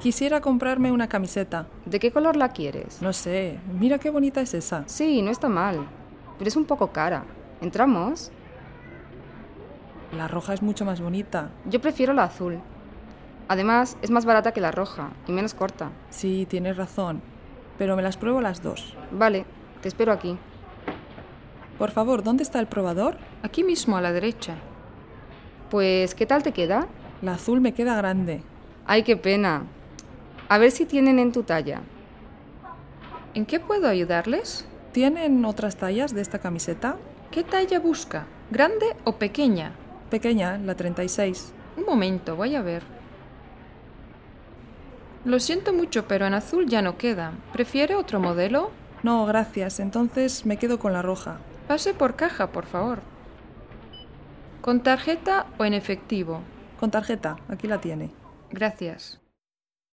Quisiera comprarme una camiseta. ¿De qué color la quieres? No sé, mira qué bonita es esa. Sí, no está mal, pero es un poco cara. ¿Entramos? La roja es mucho más bonita. Yo prefiero la azul. Además, es más barata que la roja y menos corta. Sí, tienes razón. Pero me las pruebo las dos. Vale, te espero aquí. Por favor, ¿dónde está el probador? Aquí mismo, a la derecha. Pues, ¿qué tal te queda? La azul me queda grande. Ay, qué pena. A ver si tienen en tu talla. ¿En qué puedo ayudarles? ¿Tienen otras tallas de esta camiseta? ¿Qué talla busca? ¿Grande o pequeña? Pequeña, la 36. Un momento, voy a ver. Lo siento mucho, pero en azul ya no queda. ¿Prefiere otro modelo? No, gracias. Entonces me quedo con la roja. Pase por caja, por favor. ¿Con tarjeta o en efectivo? Con tarjeta, aquí la tiene. Gracias.